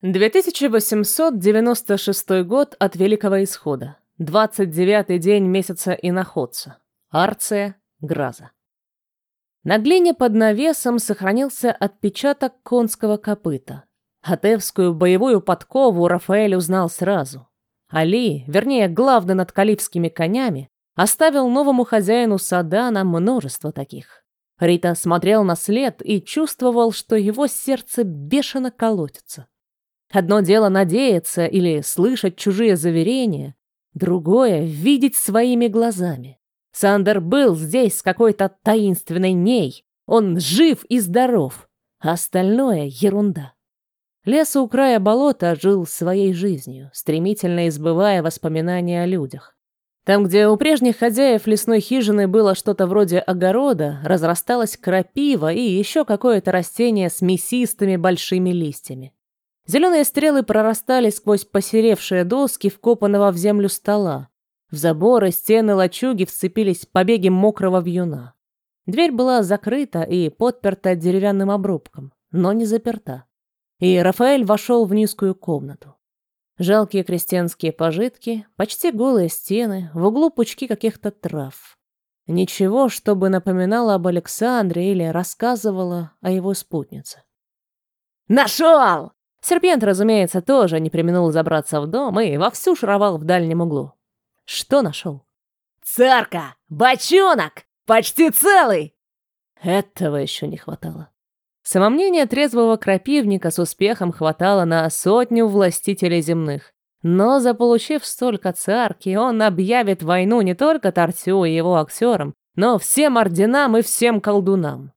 2896 год от Великого Исхода. 29-й день месяца Иноходца. Арция, Граза. На глине под навесом сохранился отпечаток конского копыта. Атевскую боевую подкову Рафаэль узнал сразу. Али, вернее, главный над калифскими конями, оставил новому хозяину Садана множество таких. Рита смотрел на след и чувствовал, что его сердце бешено колотится. Одно дело надеяться или слышать чужие заверения, другое — видеть своими глазами. Сандер был здесь с какой-то таинственной ней. Он жив и здоров. А остальное — ерунда. Лес у края болота жил своей жизнью, стремительно избывая воспоминания о людях. Там, где у прежних хозяев лесной хижины было что-то вроде огорода, разрасталась крапива и еще какое-то растение с мясистыми большими листьями. Зеленые стрелы прорастали сквозь посеревшие доски вкопанного в землю стола. В заборы, стены лачуги вцепились побеги мокрого вьюна. Дверь была закрыта и подперта деревянным обрубком, но не заперта. И Рафаэль вошел в низкую комнату. Жалкие крестьянские пожитки, почти голые стены, в углу пучки каких-то трав. Ничего, чтобы напоминало об Александре или рассказывало о его спутнице. «Нашел!» Серпент, разумеется, тоже не применил забраться в дом и вовсю шаровал в дальнем углу. Что нашел? «Царка! Бочонок! Почти целый!» Этого еще не хватало. Самомнение трезвого крапивника с успехом хватало на сотню властителей земных. Но заполучив столько царки, он объявит войну не только Тартю и его актерам, но всем орденам и всем колдунам.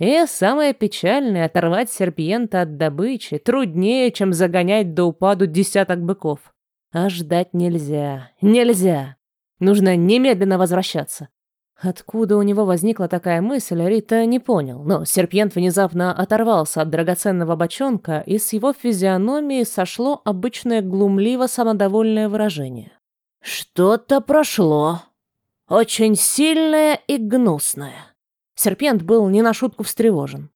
И самое печальное — оторвать серпиента от добычи труднее, чем загонять до упаду десяток быков. А ждать нельзя, нельзя. Нужно немедленно возвращаться. Откуда у него возникла такая мысль, Рита не понял, но серпиент внезапно оторвался от драгоценного бочонка, и с его физиономии сошло обычное глумливо-самодовольное выражение. «Что-то прошло. Очень сильное и гнусное». Серпент был не на шутку встревожен.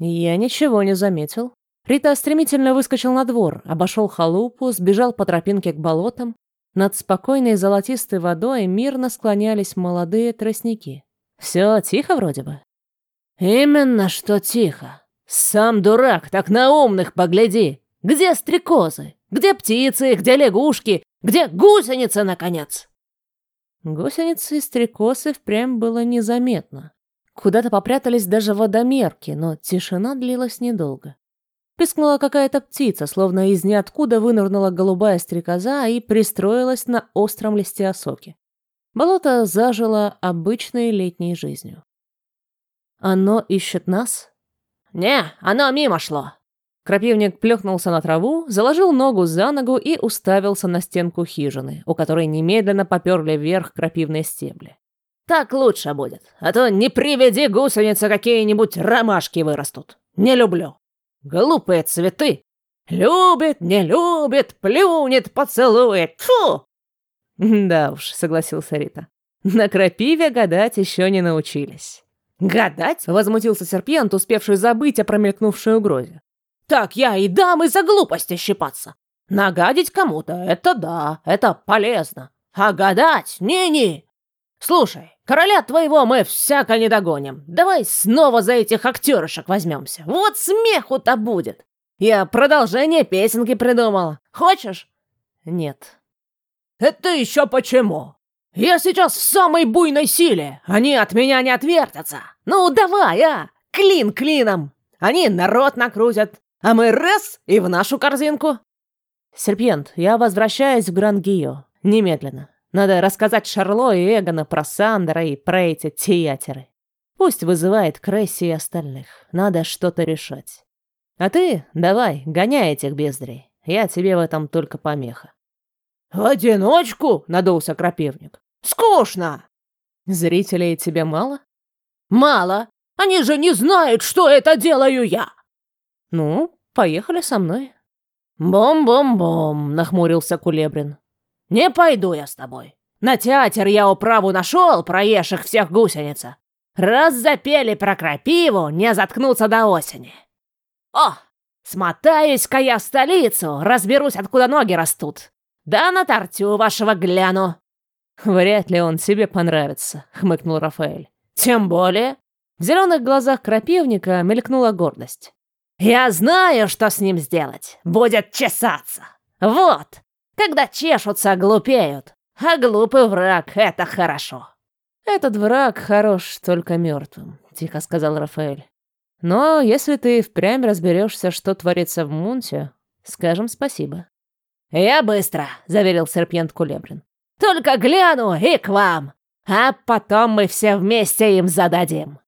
Я ничего не заметил. Рита стремительно выскочил на двор, обошел халупу, сбежал по тропинке к болотам. Над спокойной золотистой водой мирно склонялись молодые тростники. Все тихо вроде бы. Именно что тихо. Сам дурак, так на умных погляди. Где стрекозы? Где птицы? Где лягушки? Где гусеница, наконец? Гусеницы и стрекосы впрямь было незаметно. Куда-то попрятались даже водомерки, но тишина длилась недолго. Пискнула какая-то птица, словно из ниоткуда вынырнула голубая стрекоза и пристроилась на остром листе осоки. Болото зажило обычной летней жизнью. «Оно ищет нас?» «Не, оно мимо шло», Крапивник плюхнулся на траву, заложил ногу за ногу и уставился на стенку хижины, у которой немедленно поперли вверх крапивные стебли. «Так лучше будет, а то не приведи гусеницы какие-нибудь ромашки вырастут. Не люблю. Глупые цветы. Любит, не любит, плюнет, поцелует. Фу!» «Да уж», — согласился Рита. «На крапиве гадать еще не научились». «Гадать?» — возмутился серпент, успевший забыть о промелькнувшей угрозе. Так я и дам из-за глупости щипаться. Нагадить кому-то — это да, это полезно. А гадать — не-не. Слушай, короля твоего мы всяко не догоним. Давай снова за этих актерышек возьмемся. Вот смеху-то будет. Я продолжение песенки придумала. Хочешь? Нет. Это еще почему? Я сейчас в самой буйной силе. Они от меня не отвертятся. Ну, давай, а! Клин клином. Они народ накрутят, а мы раз и в нашу корзинку. Серпент, я возвращаюсь в Грангио. Немедленно. Надо рассказать Шарло и Эгона про Сандера и про эти театеры. Пусть вызывает Кресси и остальных. Надо что-то решать. А ты давай, гоняй этих бездрей. Я тебе в этом только помеха. В одиночку? Надулся крапивник. Скучно. Зрителей тебе мало? Мало. Они же не знают, что это делаю я. «Ну, поехали со мной». «Бом-бом-бом», — нахмурился Кулебрин. «Не пойду я с тобой. На театр я управу нашел, проешь всех гусеница. Раз запели про крапиву, не заткнуться до осени». «О, Смотаюсь-ка я в столицу, разберусь, откуда ноги растут. Да на тортю вашего гляну. Вряд ли он тебе понравится, хмыкнул Рафаэль. Тем более. В зеленых глазах крапивника мелькнула гордость. Я знаю, что с ним сделать. Будет чесаться. Вот. Когда чешутся, глупеют. А глупый враг — это хорошо. Этот враг хорош только мертвым, тихо сказал Рафаэль. Но если ты впрямь разберешься, что творится в Мунте, скажем спасибо. «Я быстро», — заверил серпент Кулебрин. «Только гляну и к вам, а потом мы все вместе им зададим».